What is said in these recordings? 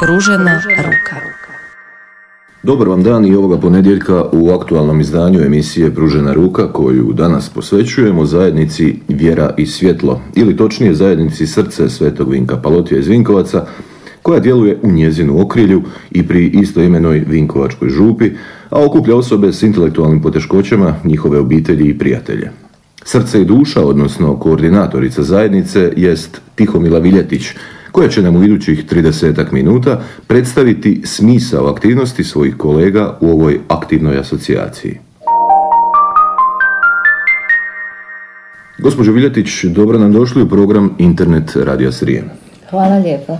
Pružena ruka. Dobar vam dan i ovoga ponedjeljka u aktualnom izdanju emisije Pružena ruka koju danas posvećujemo zajednici Vjera i svjetlo ili točnije zajednici Srce Svetog Vinka Palotija iz Vinkovaca koja djeluje u njezinu okrilju i pri istoimenoj Vinkovačkoj župi, a okuplja osobe s intelektualnim poteškoćama, njihove obitelji i prijatelje. Srce i duša, odnosno koordinatorica zajednice, jest Tihomila Viljetić, koja će nam u idućih 30 minuta predstaviti smisao aktivnosti svojih kolega u ovoj aktivnoj asocijaciji. Gospođo Viljetić, dobro nam došli u program Internet Radio Srijem. Hvala lijepo.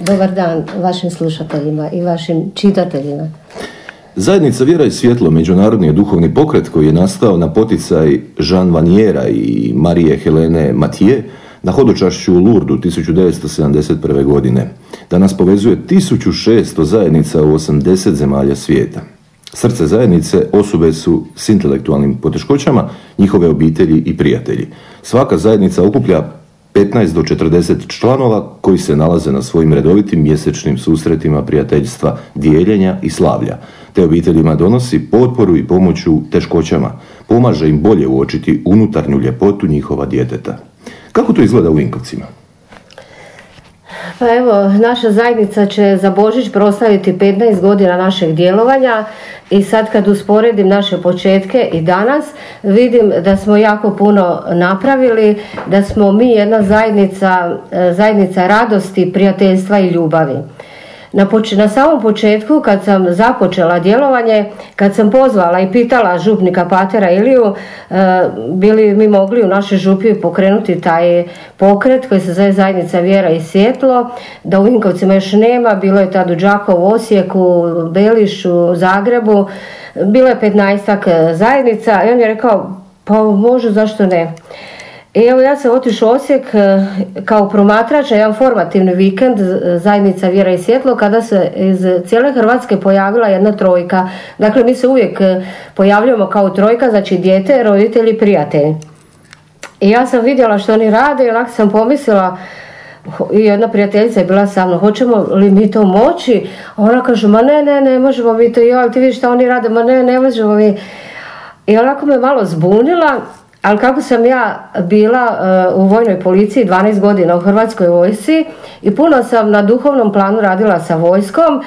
Dobar dan vašim slušateljima i vašim čitateljima. Zajednica Vjera i svjetlo, međunarodni duhovni pokret koji je nastao na poticaj Jean Vaniera i Marije Helene Matije na hodočašću u Lurdu 1971. godine. Danas povezuje 1600 zajednica u 80 zemalja svijeta. Srce zajednice osobe su s intelektualnim poteškoćama, njihove obitelji i prijatelji. Svaka zajednica okuplja 15 do 40 članova koji se nalaze na svojim redovitim mjesečnim susretima prijateljstva, dijeljenja i slavlja, te obiteljima donosi potporu i pomoć u teškoćama, pomaže im bolje uočiti unutarnju ljepotu njihova djeteta. Kako to izgleda u Vinkovcima? Pa evo, naša zajednica će za Božić proslaviti 15 godina našeg djelovanja i sad kad usporedim naše početke i danas, vidim da smo jako puno napravili, da smo mi jedna zajednica, e, zajednica radosti, prijateljstva i ljubavi. Na, na samom početku kad sam započela djelovanje, kad sam pozvala i pitala župnika Patera Iliju, e, bili mi mogli u našoj župi pokrenuti taj pokret koji se zove Zajednica Vjera i Svjetlo, da u Vinkovcima još nema, bilo je tad u Đakovu, Osijeku, Belišu, Zagrebu, bilo je 15 zajednica i on je rekao pa može, zašto ne. I evo ja sam otišao Osijek e, kao promatrač jedan formativni vikend e, zajednica Vjera i Svjetlo kada se iz cijele Hrvatske pojavila jedna trojka. Dakle mi se uvijek e, pojavljujemo kao trojka, znači dijete, roditelji, prijatelji. I ja sam vidjela što oni rade i onako sam pomislila i jedna prijateljica je bila sa mnom, hoćemo li mi to moći? ona kaže, ma ne, ne, ne možemo mi to, ali ti vidiš što oni rade, ma ne, ne možemo mi. I onako me malo zbunila ali kako sam ja bila eh, u vojnoj policiji 12 godina u Hrvatskoj vojsci i puno sam na duhovnom planu radila sa vojskom,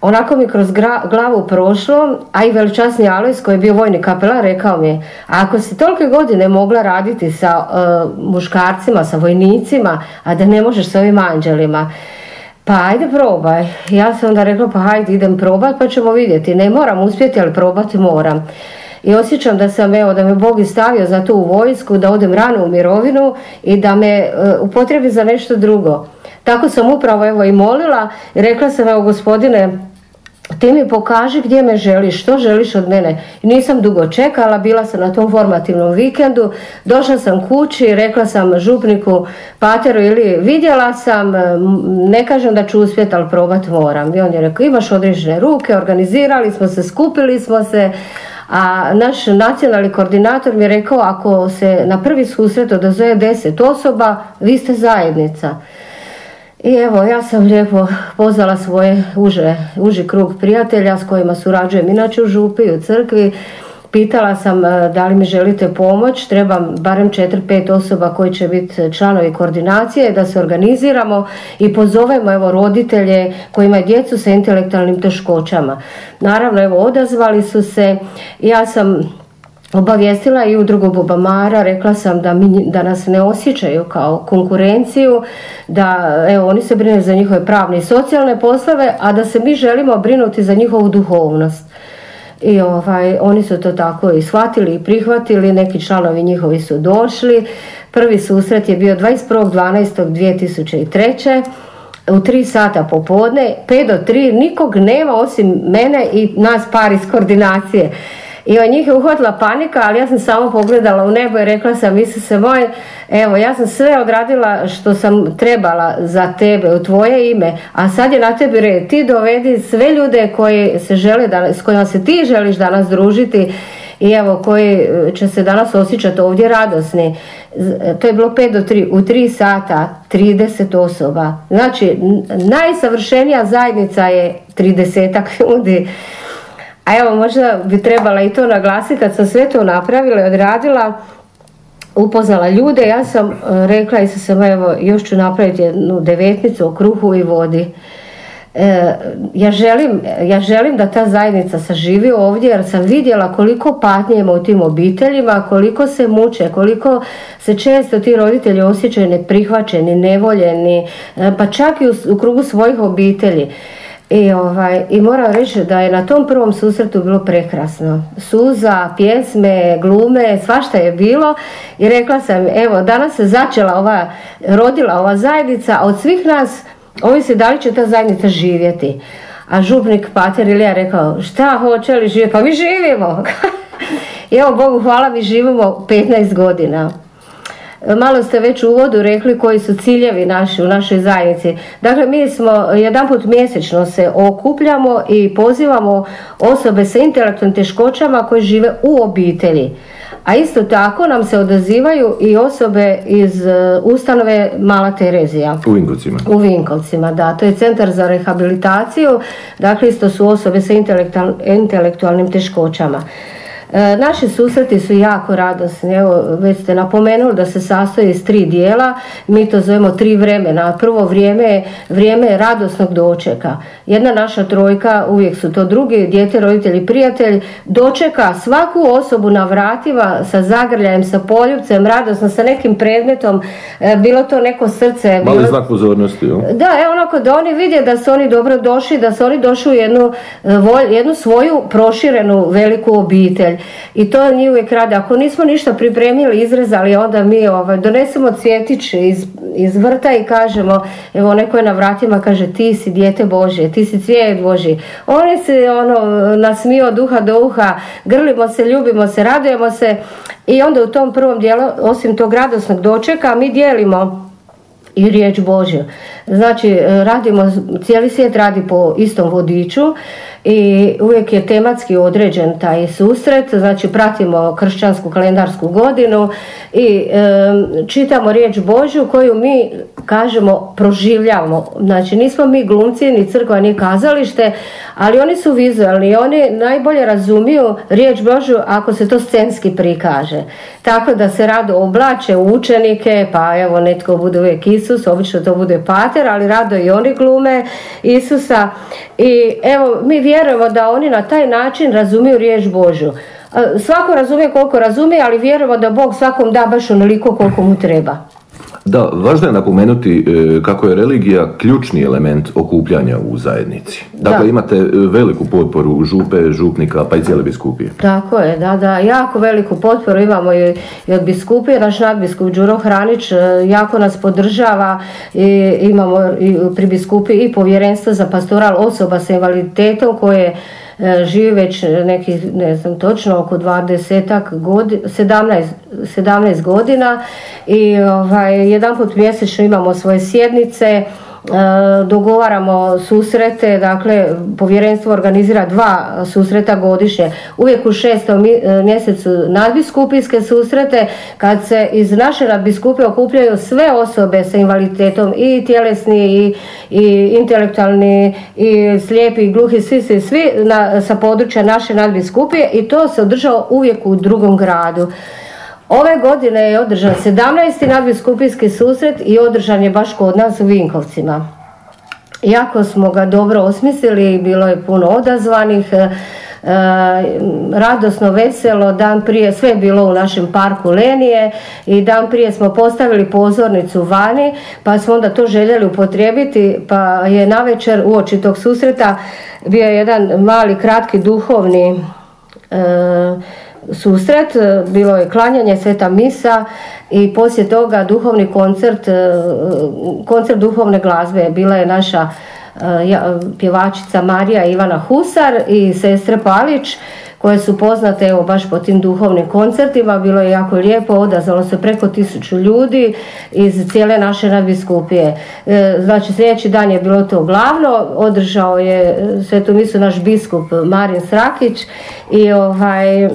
onako mi kroz glavu prošlo, a i veličasni Alojs koji je bio vojni kapelan rekao mi ako si tolike godine mogla raditi sa eh, muškarcima, sa vojnicima, a da ne možeš sa ovim anđelima, pa ajde probaj. Ja sam onda rekla pa hajde idem probat pa ćemo vidjeti. Ne moram uspjeti ali probati moram i osjećam da sam evo da me Bog stavio za tu vojsku, da odem rano u mirovinu i da me e, upotrebi za nešto drugo. Tako sam upravo evo i molila i rekla sam evo gospodine ti mi pokaži gdje me želiš, što želiš od mene. Nisam dugo čekala, bila sam na tom formativnom vikendu, došla sam kući, rekla sam župniku Pateru ili vidjela sam, ne kažem da ću uspjeti, ali probat moram. I on je rekao, imaš određene ruke, organizirali smo se, skupili smo se, a naš nacionalni koordinator mi je rekao ako se na prvi susret odazove deset osoba, vi ste zajednica. I evo, ja sam lijepo pozvala svoje uže, uži krug prijatelja s kojima surađujem inače u župi, u crkvi Pitala sam e, da li mi želite pomoć, trebam barem 4-5 osoba koji će biti članovi koordinacije, da se organiziramo i pozovemo evo roditelje koji imaju djecu sa intelektualnim teškoćama. Naravno, evo odazvali su se, ja sam obavijestila i udrugu Bubamara, rekla sam da, mi, da nas ne osjećaju kao konkurenciju, da evo, oni se brinu za njihove pravne i socijalne poslove, a da se mi želimo brinuti za njihovu duhovnost. I ovaj, oni su to tako i shvatili i prihvatili, neki članovi njihovi su došli. Prvi susret je bio 21.12.2003 u tri sata popodne, 5 do 3, nikog nema osim mene i nas par iz koordinacije. I od njih je uhvatila panika, ali ja sam samo pogledala u nebo i rekla sam, se moj, evo ja sam sve odradila što sam trebala za tebe, u tvoje ime, a sad je na tebi red. Ti dovedi sve ljude koji se žele, da, s kojima se ti želiš danas družiti i evo koji e, će se danas osjećati ovdje radosni. To je bilo 5 do 3, u 3 sata 30 osoba. Znači, najsavršenija zajednica je 30 ljudi. A evo, možda bi trebala i to naglasiti kad sam sve to napravila i odradila, upoznala ljude, ja sam e, rekla i sam evo još ću napraviti jednu devetnicu o kruhu i vodi. E, ja, želim, ja želim da ta zajednica saživi ovdje jer sam vidjela koliko patnje u tim obiteljima, koliko se muče, koliko se često ti roditelji osjećaju neprihvaćeni, nevoljeni, e, pa čak i u, u krugu svojih obitelji. I, ovaj, I moram reći da je na tom prvom susretu bilo prekrasno. Suza, pjesme, glume, svašta je bilo i rekla sam, evo danas se začela ova, rodila ova zajednica, a od svih nas ovisi da li će ta zajednica živjeti. A župnik Pater Ilija rekao, šta hoće li živjeti? Pa mi živimo. I evo Bogu hvala, mi živimo 15 godina. Malo ste već u uvodu rekli koji su ciljevi naši u našoj zajednici. Dakle, mi smo jedanput mjesečno se okupljamo i pozivamo osobe sa intelektualnim teškoćama koje žive u obitelji. A isto tako nam se odazivaju i osobe iz e, ustanove Mala Terezija. U Vinkovcima. U Vinkovcima, da. To je centar za rehabilitaciju. Dakle, isto su osobe sa intelektualnim teškoćama. E, naši susreti su jako radosni, evo već ste napomenuli da se sastoji iz tri dijela, mi to zovemo tri vremena. Prvo vrijeme je vrijeme radosnog dočeka. Jedna naša trojka, uvijek su to drugi, dijete, roditelj prijatelj, dočeka svaku osobu na vratima sa zagrljajem, sa poljubcem, radosno, sa nekim predmetom, e, bilo to neko srce. Mali bilo... znak pozornosti. Da, evo onako da oni vide da su oni dobro došli, da su oni došli u jednu, e, jednu svoju proširenu veliku obitelj i to njih uvijek rade. Ako nismo ništa pripremili, izrezali, onda mi ovaj, donesemo cvjetić iz, iz vrta i kažemo, evo neko je na vratima kaže ti si dijete Bože, ti si cvijet Boži. Oni se ono, nasmio duha do uha, grlimo se, ljubimo se, radujemo se i onda u tom prvom dijelu, osim tog radosnog dočeka, mi dijelimo i riječ Božju. Znači, radimo, cijeli svijet radi po istom vodiču i uvijek je tematski određen taj susret, znači pratimo kršćansku kalendarsku godinu i čitamo riječ Božju koju mi kažemo proživljavamo. Znači nismo mi glumci, ni crkva, ni kazalište, ali oni su vizualni oni najbolje razumiju riječ Božju ako se to scenski prikaže. Tako da se rado oblače učenike, pa evo netko bude uvijek Isus, obično to bude pater, ali rado i oni glume Isusa i evo mi vjerujemo da oni na taj način razumiju riječ Božju. Svako razumije koliko razumije, ali vjerujemo da Bog svakom da baš onoliko koliko mu treba. Da, važno je napomenuti e, kako je religija ključni element okupljanja u zajednici. Dakle, imate e, veliku potporu župe, župnika, pa i cijele biskupije. Tako je, da, da, jako veliku potporu imamo i, od biskupije, naš nadbiskup Đuro Hranić e, jako nas podržava i imamo i pri biskupiji i povjerenstvo za pastoral osoba sa invaliditetom koje živi već nekih, ne znam točno, oko 20 godina, 17, 17 godina i ovaj, jedan put mjesečno imamo svoje sjednice, E, dogovaramo susrete, dakle povjerenstvo organizira dva susreta godišnje, uvijek u šestom e, mjesecu nadbiskupijske susrete kad se iz naše nadbiskupije okupljaju sve osobe sa invaliditetom i tjelesni i, i intelektualni i slijepi i gluhi, svi, svi, svi na, sa područja naše nadbiskupije i to se održava uvijek u drugom gradu. Ove godine je održan 17. nadbiskupijski susret i održan je baš kod nas u Vinkovcima. Jako smo ga dobro osmislili, bilo je puno odazvanih, e, radosno, veselo, dan prije, sve je bilo u našem parku Lenije i dan prije smo postavili pozornicu vani, pa smo onda to željeli upotrijebiti, pa je navečer uoči tog susreta bio jedan mali, kratki, duhovni e, susret, e, bilo je klanjanje sveta misa i poslije toga duhovni koncert, e, koncert duhovne glazbe. Bila je naša e, pjevačica Marija Ivana Husar i sestre Palić koje su poznate evo baš po tim duhovnim koncertima, bilo je jako lijepo, odazvalo se preko tisuću ljudi iz cijele naše nadbiskupije. Znači sljedeći dan je bilo to glavno, održao je svetu misu naš biskup Marin Srakić i ovaj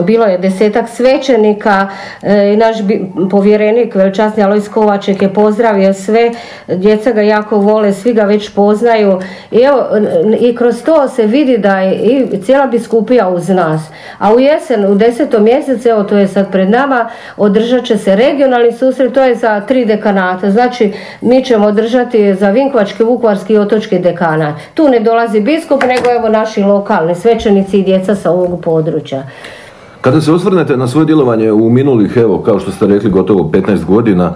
bilo je desetak svećenika e, i naš povjerenik veličasni Alojs Kovaček je pozdravio sve, djeca ga jako vole, svi ga već poznaju i evo i kroz to se vidi da je i cijela biskupija uz nas. A u jesen, u desetom mjesecu, evo to je sad pred nama, održat će se regionalni susret, to je za tri dekanata. Znači mi ćemo održati za Vinkovački, Vukovarski i Otočki dekanat. Tu ne dolazi biskup, nego evo naši lokalni svećenici i djeca sa ovog područja. Kada se osvrnete na svoje djelovanje u minulih, evo, kao što ste rekli, gotovo 15 godina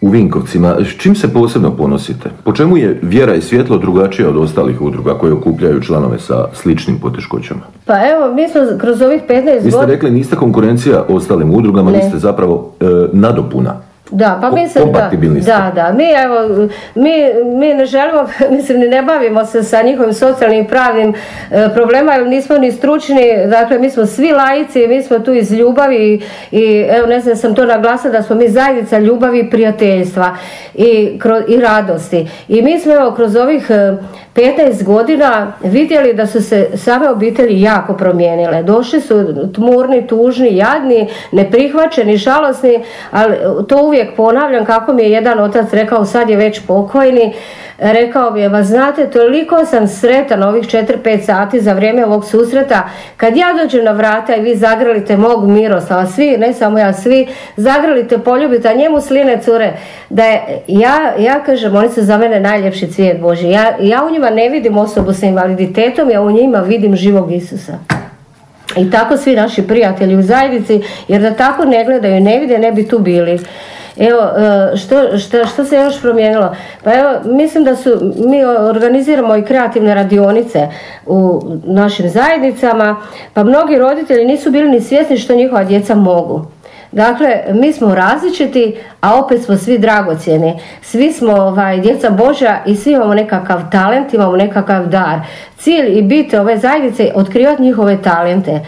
u Vinkovcima, s čim se posebno ponosite? Po čemu je vjera i svjetlo drugačija od ostalih udruga koje okupljaju članove sa sličnim poteškoćama? Pa evo, mi smo kroz ovih 15 godina... Vi ste rekli, niste konkurencija ostalim udrugama, vi ste zapravo e, nadopuna da, pa mislim da, da, da, mi evo, mi, mi ne želimo, mislim ne bavimo se sa njihovim socijalnim i pravnim e, problema jer nismo ni stručni, dakle mi smo svi laici, mi smo tu iz ljubavi i, evo ne znam sam to naglasila da smo mi zajednica ljubavi i prijateljstva i, i radosti. I mi smo evo kroz ovih 15 godina vidjeli da su se same obitelji jako promijenile. Došli su tmurni, tužni, jadni, neprihvaćeni, žalosni, ali to uvijek ponavljam kako mi je jedan otac rekao, sad je već pokojni, rekao mi je, va znate, toliko sam sretan ovih 4-5 sati za vrijeme ovog susreta, kad ja dođem na vrata i vi zagrlite mog Miroslava, svi, ne samo ja, svi, zagrlite, poljubite, a njemu sline cure, da je, ja, ja kažem, oni su za mene najljepši cvijet Boži, ja, ja u njima ne vidim osobu sa invaliditetom, ja u njima vidim živog Isusa. I tako svi naši prijatelji u zajednici, jer da tako ne gledaju ne vide, ne bi tu bili. Evo, e, što, što, što se još promijenilo? Pa evo, mislim da su, mi organiziramo i kreativne radionice u našim zajednicama, pa mnogi roditelji nisu bili ni svjesni što njihova djeca mogu. Dakle, mi smo različiti, a opet smo svi dragocjeni. Svi smo ovaj, djeca Božja i svi imamo nekakav talent, imamo nekakav dar. Cilj i bit ove zajednice je otkrivati njihove talente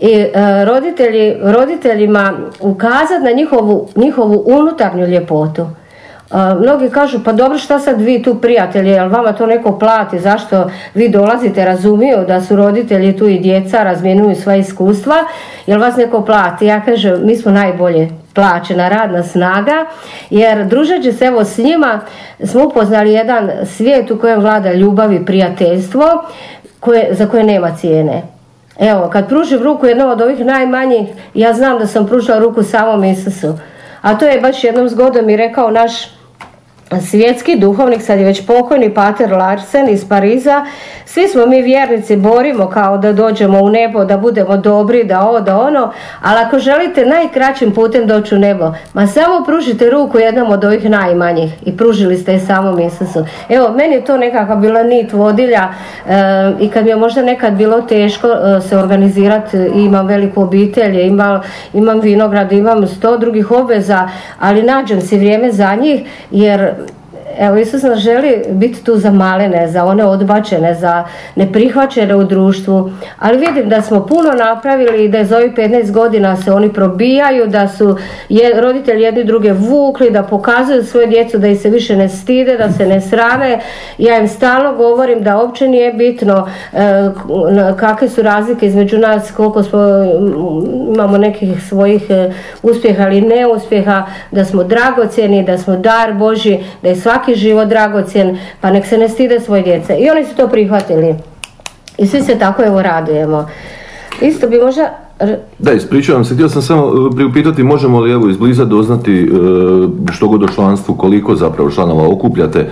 i e, roditelji, roditeljima ukazati na njihovu, njihovu unutarnju ljepotu. E, mnogi kažu pa dobro šta sad vi tu prijatelji, jel vama to neko plati, zašto vi dolazite, razumiju da su roditelji tu i djeca, razmjenuju sva iskustva, jel vas neko plati? Ja kažem mi smo najbolje plaćena radna snaga jer družeći se evo s njima smo upoznali jedan svijet u kojem vlada ljubav i prijateljstvo koje, za koje nema cijene. Evo, kad pružim ruku jednom od ovih najmanjih, ja znam da sam pružila ruku samom Isusu. A to je baš jednom zgodom i rekao naš svjetski duhovnik, sad je već pokojni Pater Larsen iz Pariza, svi smo mi vjernici, borimo kao da dođemo u nebo, da budemo dobri, da ovo, da ono, ali ako želite najkraćim putem doći u nebo, ma samo pružite ruku jednom od ovih najmanjih i pružili ste je samom Isusu. Evo, meni je to nekakva bila nit vodilja e, i kad mi je možda nekad bilo teško e, se organizirati, imam veliku obitelj, imam, imam vinograd, imam sto drugih obveza, ali nađem si vrijeme za njih jer Evo, Isus nas želi biti tu za malene, za one odbačene, za neprihvaćene u društvu, ali vidim da smo puno napravili i da za ovih 15 godina se oni probijaju, da su je, roditelji jedni druge vukli, da pokazuju svoje djecu da ih se više ne stide, da se ne srame. Ja im stalno govorim da uopće nije bitno e, kakve su razlike između nas, koliko smo, imamo nekih svojih e, uspjeha ili neuspjeha, da smo dragocjeni, da smo dar Boži, da je svaki svaki život dragocjen, pa nek se ne stide svoje djece. I oni su to prihvatili. I svi se tako evo radujemo. Isto bi možda da, ispričavam se, htio sam samo e, priupitati možemo li evo izbliza doznati e, što god o članstvu, koliko zapravo članova okupljate,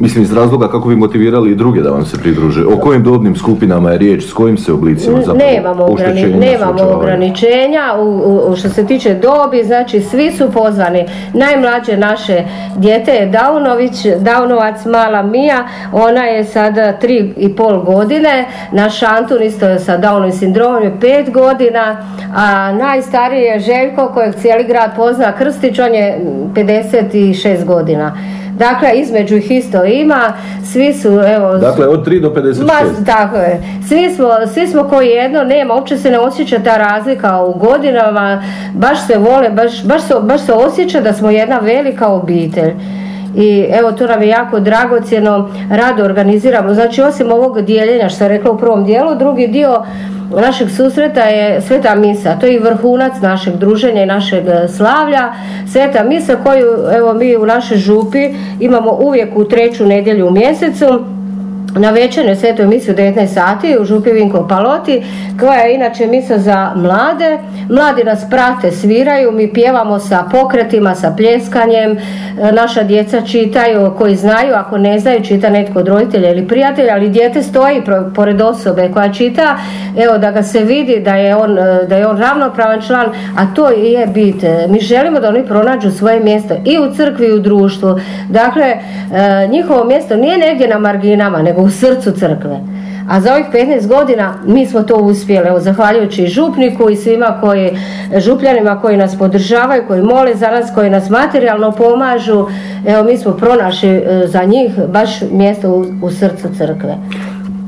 Mislim iz razloga kako bi motivirali i druge da vam se pridruže. O kojim dobnim skupinama je riječ, s kojim se oblicima zapravo Nemamo, ograni, nemamo ograničenja u, što se tiče dobi, znači svi su pozvani. Najmlađe naše dijete je Daunović, Daunovac mala Mija, ona je sada tri i pol godine, naš Antun isto je sa Downovim sindromom je pet godina, a najstariji je Željko kojeg cijeli grad pozna Krstić, on je 56 godina. Dakle, između ih isto ima, svi su, evo... Dakle, od 3 do 56. Ma, tako je. Svi smo, svi smo koji jedno, nema, uopće se ne osjeća ta razlika u godinama, baš se vole, baš, baš, se, baš se osjeća da smo jedna velika obitelj. I evo to nam je jako dragocjeno, rado organiziramo. Znači osim ovog dijeljenja što sam rekla u prvom dijelu, drugi dio našeg susreta je Sveta Misa. To je i vrhunac našeg druženja i našeg slavlja. Sveta Misa koju evo mi u našoj župi imamo uvijek u treću nedjelju u mjesecu na večernoj svetoj misiji u 19 sati u Župi Vinko Paloti, koja je inače misa za mlade. Mladi nas prate, sviraju, mi pjevamo sa pokretima, sa pljeskanjem, e, naša djeca čitaju, koji znaju, ako ne znaju, čita netko od roditelja ili prijatelja, ali dijete stoji pored osobe koja čita, evo da ga se vidi da je on, e, da je on ravnopravan član, a to je bit. E, mi želimo da oni pronađu svoje mjesto i u crkvi i u društvu. Dakle, njihovo mjesto nije negdje na marginama, nego u srcu crkve. A za ovih 15 godina mi smo to uspjeli, evo, zahvaljujući župniku i svima koji, župljanima koji nas podržavaju, koji mole za nas, koji nas materijalno pomažu. Evo, mi smo pronašli e, za njih baš mjesto u, u srcu crkve.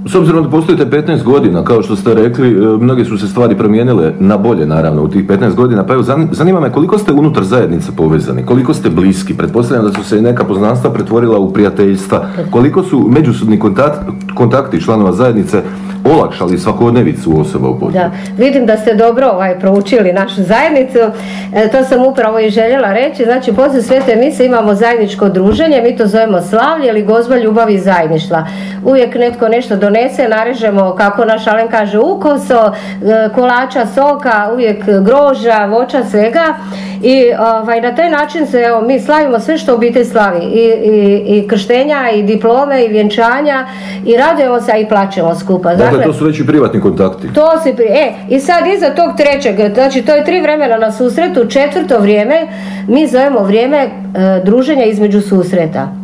S obzirom da postojite 15 godina, kao što ste rekli, e, mnoge su se stvari promijenile na bolje naravno u tih 15 godina, pa evo zanima me koliko ste unutar zajednice povezani, koliko ste bliski, pretpostavljam da su se neka poznanstva pretvorila u prijateljstva, koliko su međusobni kontakti članova zajednice olakšali svakodnevicu osoba u potrebi. Da, vidim da ste dobro ovaj, proučili našu zajednicu, e, to sam upravo i željela reći, znači poslije svete mise imamo zajedničko druženje, mi to zovemo slavlje ili gozba ljubavi i zajedništva. Uvijek netko nešto donese, narežemo kako naš Alen kaže ukoso, e, kolača, soka, uvijek groža, voća, svega i ovaj, na taj način se evo, mi slavimo sve što obitelj slavi I, i, i krštenja i diplome i vjenčanja i radujemo se i plaćemo skupa. Dakle, to su već i privatni kontakti. To se pri... E, i sad iza tog trećeg, znači to je tri vremena na susretu, četvrto vrijeme mi zovemo vrijeme e, druženja između susreta.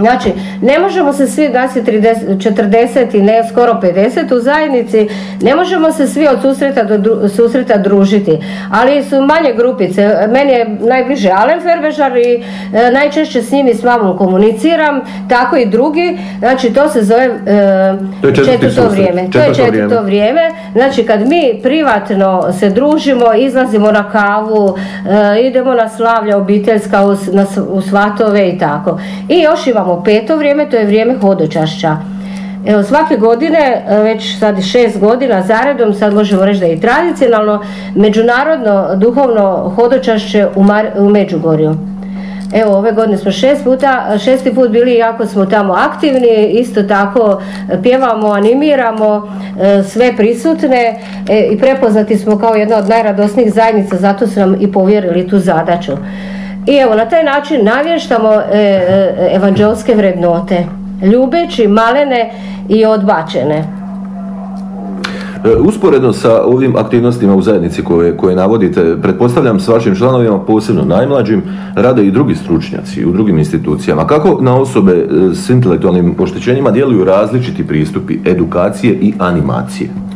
Znači, ne možemo se svi, nas je 40 i ne skoro 50 u zajednici, ne možemo se svi od susreta do susreta družiti, ali su manje grupice. Meni je najbliže Alen Ferbežar i e, najčešće s njim i s mamom komuniciram, tako i drugi, znači to se zove e, četvrto vrijeme. to je četvrto vrijeme. Znači, kad mi privatno se družimo, izlazimo na kavu, e, idemo na slavlja obiteljska u, na, u svatove i tako. I još imamo imamo peto vrijeme, to je vrijeme hodočašća. Evo, svake godine, e, već sad šest godina zaredom, sad možemo reći da je i tradicionalno, međunarodno duhovno hodočašće u, u Međugorju. Evo, ove godine smo šest puta, šesti put bili jako smo tamo aktivni, isto tako pjevamo, animiramo e, sve prisutne e, i prepoznati smo kao jedna od najradosnijih zajednica, zato su nam i povjerili tu zadaću. I evo, na taj način navještamo e, e, evanđelske vrednote, ljubeći malene i odbačene. E, usporedno sa ovim aktivnostima u zajednici koje, koje navodite, pretpostavljam s vašim članovima, posebno najmlađim, rade i drugi stručnjaci u drugim institucijama. Kako na osobe s intelektualnim oštećenjima djeluju različiti pristupi edukacije i animacije?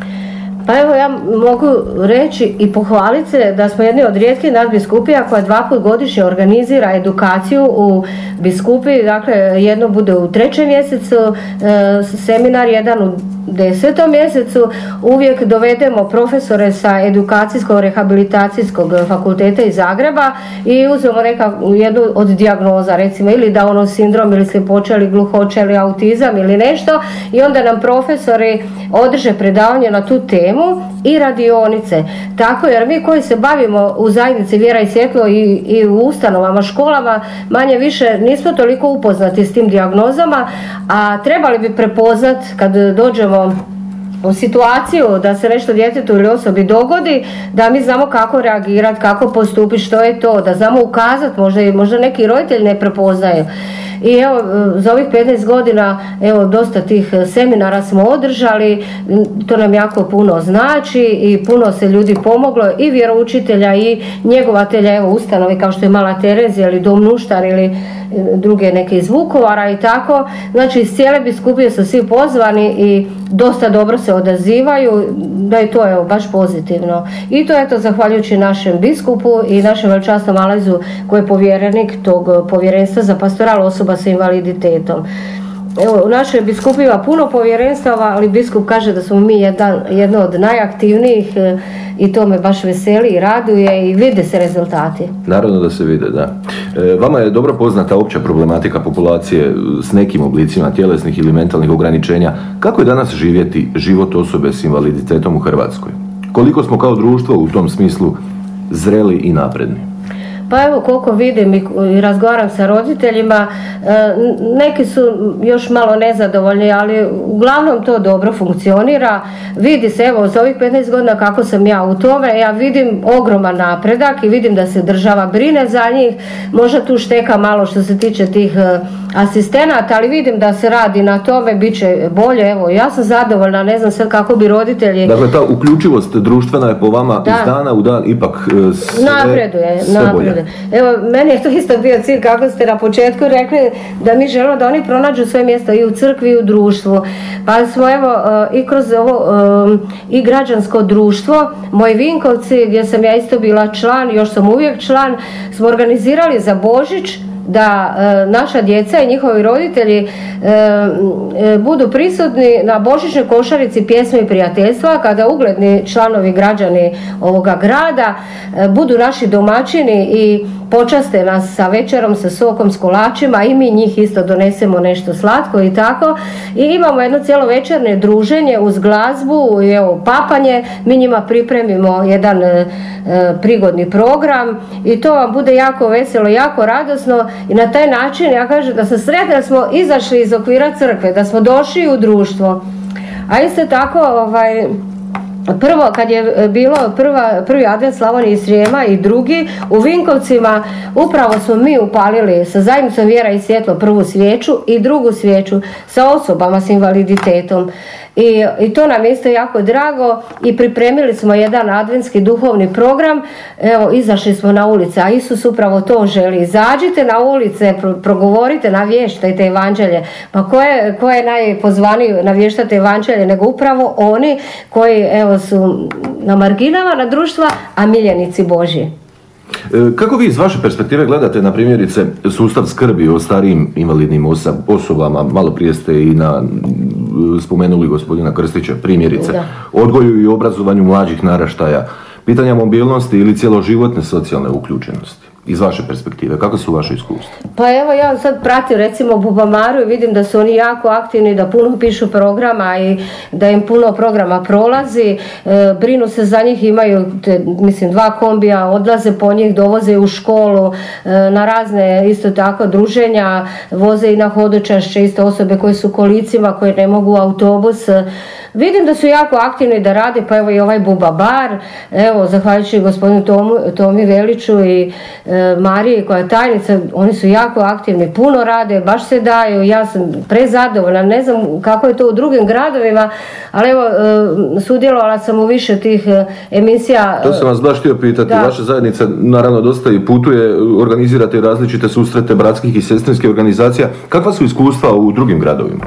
Pa evo ja mogu reći i pohvaliti se da smo jedni od rijetkih nadbiskupija koja dva put godišnje organizira edukaciju u biskupiji, dakle jedno bude u trećem mjesecu, e, seminar jedan u desetom mjesecu uvijek dovedemo profesore sa edukacijskog rehabilitacijskog fakulteta iz Zagreba i uzmemo neka jednu od dijagnoza recimo ili da ono sindrom ili sljepoće ili gluhoće ili autizam ili nešto i onda nam profesori održe predavanje na tu temu i radionice. Tako jer mi koji se bavimo u zajednici Vjera i svjetlo i, i u ustanovama, školama, manje više nismo toliko upoznati s tim dijagnozama, a trebali bi prepoznat kad dođemo u situaciju da se nešto djetetu ili osobi dogodi, da mi znamo kako reagirati, kako postupiti, što je to, da znamo ukazati, možda, možda neki roditelj ne prepoznaje. I evo, za ovih 15 godina, evo, dosta tih seminara smo održali, to nam jako puno znači i puno se ljudi pomoglo i vjeroučitelja i njegovatelja, evo, ustanovi kao što je Mala Terezija ili Dom Nuštar ili e, druge neke iz Vukovara i tako. Znači, iz cijele biskupije su svi pozvani i dosta dobro se odazivaju, da je to evo, baš pozitivno. I to je to zahvaljujući našem biskupu i našem veličastnom Alezu koji je povjerenik tog povjerenstva za pastoral osoba sa invaliditetom. Evo, u našoj biskupi ima puno povjerenstava, ali biskup kaže da smo mi jedan, jedno od najaktivnijih i to me baš veseli i raduje i vide se rezultati. Naravno da se vide, da. E, vama je dobro poznata opća problematika populacije s nekim oblicima tjelesnih ili mentalnih ograničenja. Kako je danas živjeti život osobe s invaliditetom u Hrvatskoj? Koliko smo kao društvo u tom smislu zreli i napredni? Pa evo koliko vidim i razgovaram sa roditeljima, e, neki su još malo nezadovoljni, ali uglavnom to dobro funkcionira. Vidi se evo za ovih 15 godina kako sam ja u tome, ja vidim ogroman napredak i vidim da se država brine za njih. Možda tu šteka malo što se tiče tih e, asistenata, ali vidim da se radi na tome, bit će bolje. Evo, ja sam zadovoljna, ne znam sad kako bi roditelji... Dakle, ta uključivost društvena je po vama iz dana u dan ipak e, sve, napreduje, napreduje. Evo, meni je to isto bio cilj kako ste na početku rekli da mi želimo da oni pronađu svoje mjesto i u crkvi i u društvu. Pa smo evo e, i kroz ovo e, i građansko društvo, moji Vinkovci gdje sam ja isto bila član, još sam uvijek član, smo organizirali za Božić da e, naša djeca i njihovi roditelji e, e, budu prisutni na božićnoj košarici pjesme i prijateljstva kada ugledni članovi građani ovoga grada budu naši domaćini i počaste nas sa večerom, sa sokom, s kolačima i mi njih isto donesemo nešto slatko i tako. I imamo jedno cijelo večernje druženje uz glazbu i evo papanje. Mi njima pripremimo jedan e, e, prigodni program i to vam bude jako veselo, jako radosno i na taj način ja kažem da sam sretna smo izašli iz okvira crkve, da smo došli u društvo. A isto tako ovaj, Prvo, kad je bilo prva, prvi advent Slavonije i Srijema i drugi, u Vinkovcima upravo smo mi upalili sa zajednicom Vjera i Svjetlo prvu svijeću i drugu svijeću sa osobama s invaliditetom. I, I to nam je isto jako drago i pripremili smo jedan adventski duhovni program, evo izašli smo na ulice, a Isus upravo to želi. Izađite na ulice, progovorite, navještajte evanđelje. Pa ko je, ko je najpozvaniji navještati evanđelje nego upravo oni koji evo su na marginama na društva, a miljenici Božji. E, kako vi iz vaše perspektive gledate na primjerice sustav skrbi o starijim invalidnim osobama? Malo prije ste i na, spomenuli gospodina Krstića primjerice. Odgoju i obrazovanju mlađih naraštaja, pitanja mobilnosti ili cjeloživotne socijalne uključenosti iz vaše perspektive? Kako su vaše iskustva? Pa evo ja sad pratim recimo Bubamaru i vidim da su oni jako aktivni, da puno pišu programa i da im puno programa prolazi. E, brinu se za njih, imaju te, mislim dva kombija, odlaze po njih, dovoze u školu, e, na razne isto tako druženja, voze i na hodočašće isto osobe koje su kolicima, koje ne mogu autobus. Vidim da su jako aktivni da rade, pa evo i ovaj Buba Bar, evo zahvaljujući gospodinu Tomu, Tomi Veliću i e, Mariji koja je tajnica, oni su jako aktivni, puno rade, baš se daju, ja sam prezadovoljna, ne znam kako je to u drugim gradovima, ali evo e, sudjelovala sam u više tih e, emisija. To sam vas baš htio pitati, vaša zajednica naravno dosta i putuje, organizirate različite susrete bratskih i sestrinskih organizacija, kakva su iskustva u drugim gradovima?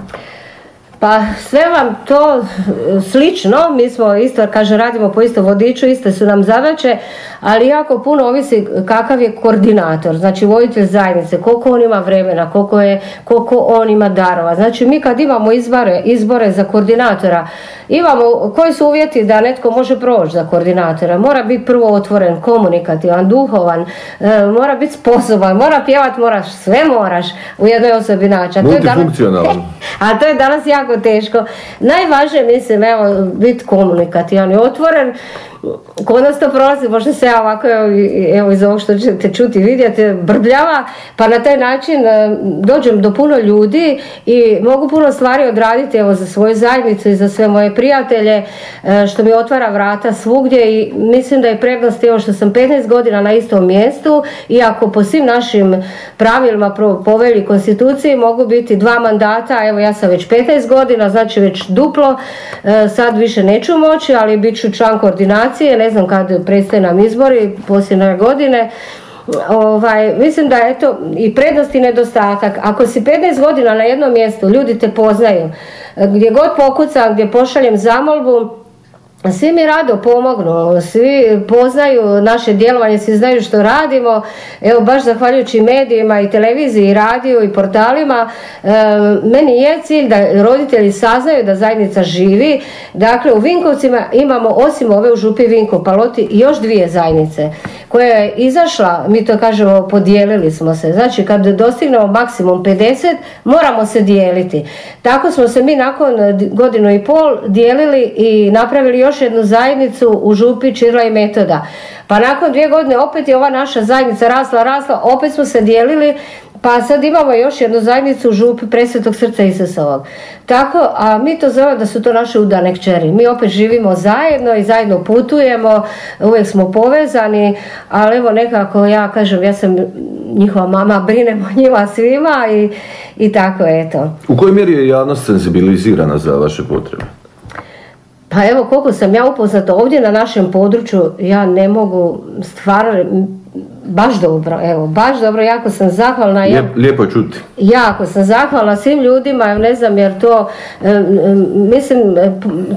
Pa sve vam to e, slično, mi smo isto, kaže, radimo po isto vodiču, iste su nam zadaće, ali jako puno ovisi kakav je koordinator, znači voditelj zajednice, koliko on ima vremena, koliko, je, koliko on ima darova. Znači mi kad imamo izbore, izbore za koordinatora, imamo koji su uvjeti da netko može proći za koordinatora. Mora biti prvo otvoren, komunikativan, duhovan, e, mora biti sposoban, mora pjevat, moraš, sve moraš u jednoj osobi naći. A to je danas jako teško. Najvažnije mislim, evo, biti komunikativan i otvoren kod nas to prolazi, možda se ja ovako, evo iz ovog što ćete čuti vidjeti, brbljava, pa na taj način e, dođem do puno ljudi i mogu puno stvari odraditi evo za svoju zajednicu i za sve moje prijatelje, e, što mi otvara vrata svugdje i mislim da je prednost evo što sam 15 godina na istom mjestu, iako po svim našim pravilima povelji konstituciji mogu biti dva mandata, evo ja sam već 15 godina, znači već duplo, e, sad više neću moći, ali bit ću član koordinacije ne znam kad prestaje nam izbori, posljedne godine, ovaj, mislim da je to i prednost i nedostatak. Ako si 15 godina na jednom mjestu, ljudi te poznaju. Gdje god pokucam, gdje pošaljem zamolbu, svi mi rado pomognu, svi poznaju naše djelovanje, svi znaju što radimo. Evo baš zahvaljujući medijima i televiziji i radiju i portalima, e, meni je cilj da roditelji saznaju da zajednica živi. Dakle, u Vinkovcima imamo osim ove u Župi Vinko Paloti još dvije zajednice koja je izašla, mi to kažemo podijelili smo se. Znači kad dostignemo maksimum 50 moramo se dijeliti. Tako smo se mi nakon godinu i pol dijelili i napravili još jednu zajednicu u župi Čirla i Metoda. Pa nakon dvije godine opet je ova naša zajednica rasla, rasla, opet smo se dijelili pa sad imamo još jednu zajednicu u župi Presvetog srca Isusovog. Tako, a mi to zovemo da su to naše udane kćeri. Mi opet živimo zajedno i zajedno putujemo, uvijek smo povezani, ali evo nekako ja kažem, ja sam njihova mama, brinem o njima svima i, i tako eto. U kojoj mjeri je javnost senzibilizirana za vaše potrebe? Pa evo koliko sam ja upoznata ovdje na našem području, ja ne mogu stvarno, baš dobro, evo, baš dobro, jako sam zahvalna. Lijep, lijepo je čuti. Jako sam zahvalna svim ljudima, ne znam jer to, mislim,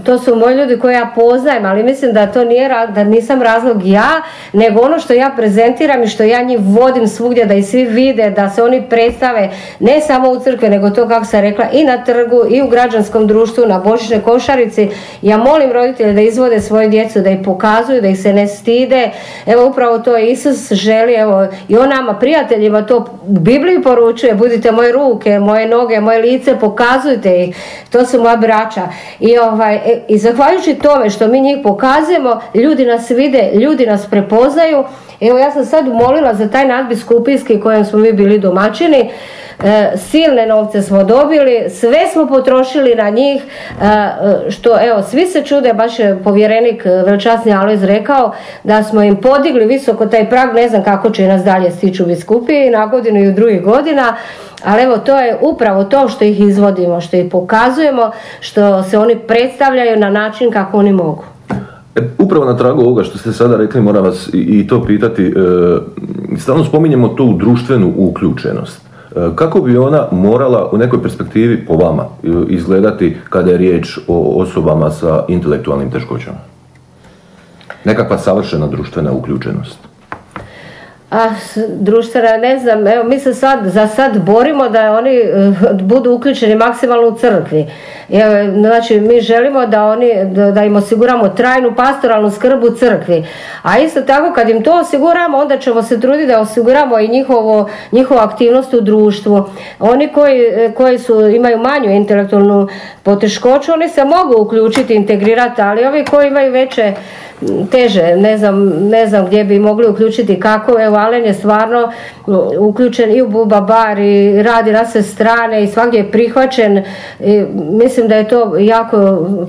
to su moji ljudi koje ja poznajem, ali mislim da to nije, da nisam razlog ja, nego ono što ja prezentiram i što ja njih vodim svugdje da i svi vide, da se oni predstave ne samo u crkvi, nego to kako sam rekla i na trgu i u građanskom društvu, na božićnoj košarici. Ja molim roditelje da izvode svoju djecu, da ih pokazuju, da ih se ne stide. Evo upravo to Isus želi evo, i on nama prijateljima to u Bibliji poručuje, budite moje ruke, moje noge, moje lice, pokazujte ih, to su moja braća. I, ovaj, e, i zahvaljujući tome što mi njih pokazujemo, ljudi nas vide, ljudi nas prepoznaju. Evo ja sam sad molila za taj nadbis kupijski kojem smo mi bili domaćini, silne novce smo dobili, sve smo potrošili na njih, e, što evo, svi se čude, baš je povjerenik e, veličasni Alojz rekao da smo im podigli visoko taj prag, ne znam kako će nas dalje stiću biskupiji na godinu i u drugih godina, ali evo to je upravo to što ih izvodimo, što ih pokazujemo, što se oni predstavljaju na način kako oni mogu. Upravo na tragu ovoga što ste sada rekli, moram vas i to pitati, stalno spominjemo tu društvenu uključenost. E, kako bi ona morala u nekoj perspektivi po vama izgledati kada je riječ o osobama sa intelektualnim teškoćama? Nekakva savršena društvena uključenost. A društvena, ne znam, evo mi se sad, za sad borimo da oni eh, budu uključeni maksimalno u crkvi. Znači mi želimo da, oni, da, im osiguramo trajnu pastoralnu skrb u crkvi. A isto tako kad im to osiguramo onda ćemo se truditi da osiguramo i njihovo, njihovu aktivnost u društvu. Oni koji, eh, koji su, imaju manju intelektualnu poteškoću oni se mogu uključiti, integrirati, ali ovi koji imaju veće teže, ne znam, ne znam gdje bi mogli uključiti kako, evo Alen je stvarno uključen i u Buba Bar i radi na sve strane i svagdje je prihvaćen I mislim da je to jako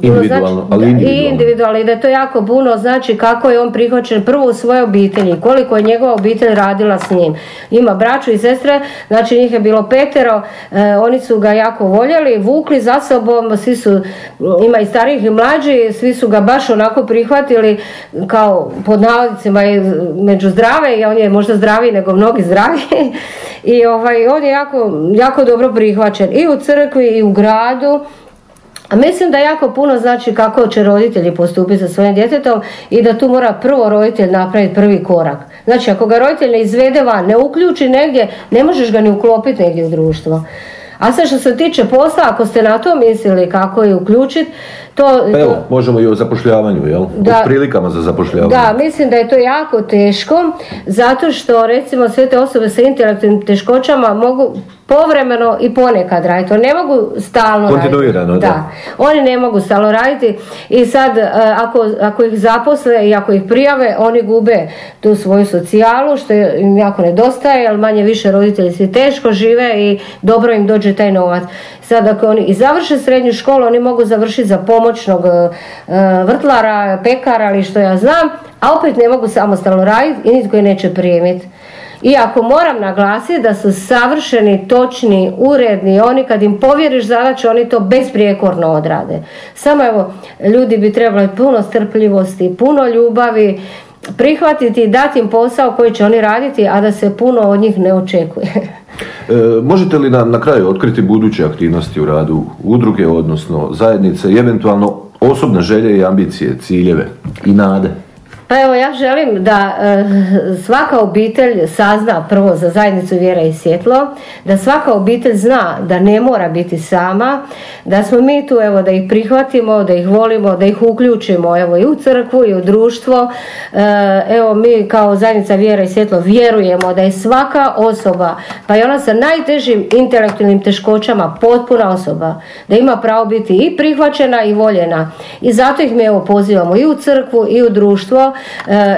individualno, znači, ali individualno. i individualno i da je to jako puno znači kako je on prihvaćen prvo u svojoj obitelji, koliko je njegova obitelj radila s njim. Ima braću i sestre, znači njih je bilo petero, e, oni su ga jako voljeli, vukli za sobom, svi su, ima i starih i mlađi, svi su ga baš onako prihvatili kao pod navodicima među zdrave i on je možda zdraviji nego mnogi zdravi i ovaj, on je jako, jako dobro prihvaćen i u crkvi i u gradu a mislim da jako puno znači kako će roditelji postupiti sa svojim djetetom i da tu mora prvo roditelj napraviti prvi korak. Znači ako ga roditelj ne izvede van, ne uključi negdje, ne možeš ga ni uklopiti negdje u društvo. A sve što se tiče posla, ako ste na to mislili kako je uključiti, to, pa evo, možemo i o zapošljavanju, jel? Da, o prilikama za zapošljavanje. Da, mislim da je to jako teško, zato što recimo sve te osobe sa intelektualnim teškoćama mogu povremeno i ponekad raditi. Oni ne mogu stalno Kontinuirano, raditi. Da. Oni ne mogu stalno raditi i sad e, ako, ako ih zaposle i ako ih prijave, oni gube tu svoju socijalu, što im jako nedostaje, jer manje više roditelji svi teško žive i dobro im dođe taj novac. Sad ako oni i završe srednju školu, oni mogu završiti za pomoćnog e, e, vrtlara, pekara ili što ja znam, a opet ne mogu samostalno raditi i nitko ih neće primiti. Ako moram naglasiti da su savršeni, točni, uredni, oni kad im povjeriš zadaću, oni to besprijekorno odrade. Samo evo, ljudi bi trebali puno strpljivosti, puno ljubavi, prihvatiti i dati im posao koji će oni raditi, a da se puno od njih ne očekuje. E, možete li nam na kraju otkriti buduće aktivnosti u radu udruge, odnosno zajednice i eventualno osobne želje i ambicije, ciljeve i nade? Pa evo ja želim da e, svaka obitelj sazna prvo za zajednicu vjera i svjetlo, da svaka obitelj zna da ne mora biti sama, da smo mi tu evo da ih prihvatimo, da ih volimo, da ih uključimo evo i u crkvu i u društvo. E, evo mi kao zajednica vjera i svjetlo vjerujemo da je svaka osoba, pa i ona sa najtežim intelektualnim teškoćama potpuna osoba, da ima pravo biti i prihvaćena i voljena. I zato ih mi evo pozivamo i u crkvu i u društvo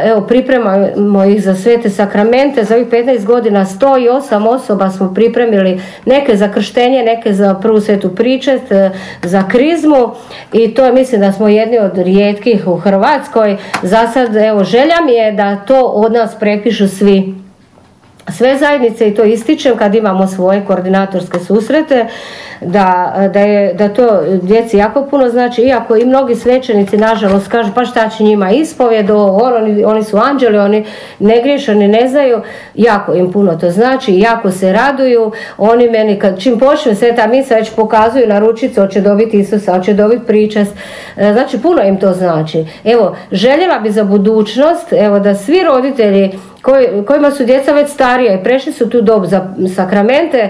evo pripremamo ih za svete sakramente, za ovih 15 godina 108 osoba smo pripremili, neke za krštenje, neke za prvu svetu pričest, e, za krizmu. I to je mislim da smo jedni od rijetkih u Hrvatskoj. Za sad evo želja mi je da to od nas prepišu svi sve zajednice i to ističem kad imamo svoje koordinatorske susrete da, da, je, da to djeci jako puno znači, iako i mnogi svećenici nažalost kažu pa šta će njima ispovjed, oni, oni su anđeli, oni ne griješe, oni ne znaju, jako im puno to znači, jako se raduju, oni meni kad čim počne sveta misa već pokazuju na ručicu, hoće dobiti Isusa, hoće dobiti pričast, e, znači puno im to znači. Evo, željela bi za budućnost, evo da svi roditelji kojima su djeca već starija i prešli su tu dob za sakramente,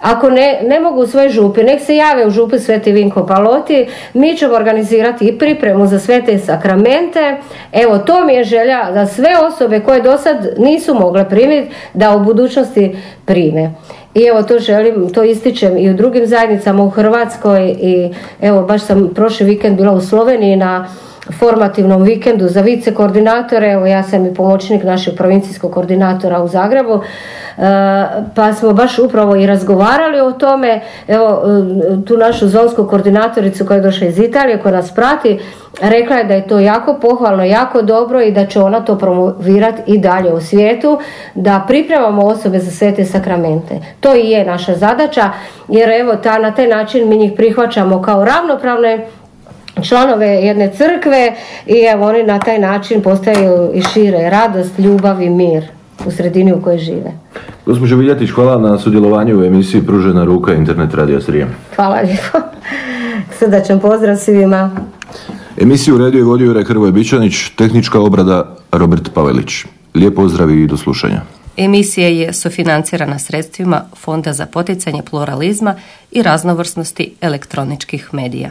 ako ne, ne mogu u svojoj župi, nek se jave u župi Sveti Vinko Paloti, mi ćemo organizirati i pripremu za sve te sakramente. Evo, to mi je želja da sve osobe koje do sad nisu mogle primiti, da u budućnosti prime. I evo to želim, to ističem i u drugim zajednicama u Hrvatskoj i evo baš sam prošli vikend bila u Sloveniji na formativnom vikendu za vice koordinatore, evo ja sam i pomoćnik našeg provincijskog koordinatora u Zagrebu, e, pa smo baš upravo i razgovarali o tome, evo e, tu našu zonsku koordinatoricu koja je došla iz Italije, koja nas prati, rekla je da je to jako pohvalno, jako dobro i da će ona to promovirati i dalje u svijetu, da pripremamo osobe za sve te sakramente. To i je naša zadaća, jer evo ta, na taj način mi njih prihvaćamo kao ravnopravne članove jedne crkve i evo oni na taj način postaju i šire radost, ljubav i mir u sredini u kojoj žive. Gospođo Viljatić, hvala na sudjelovanju u emisiji Pružena ruka Internet Radio Srijem. Hvala lijepo. Srdačan pozdrav svima. Emisiju redio je vodio Jure Hrvoje Bičanić, tehnička obrada Robert Pavelić. Lijep pozdrav i do slušanja. Emisija je sufinancirana sredstvima Fonda za poticanje pluralizma i raznovrsnosti elektroničkih medija.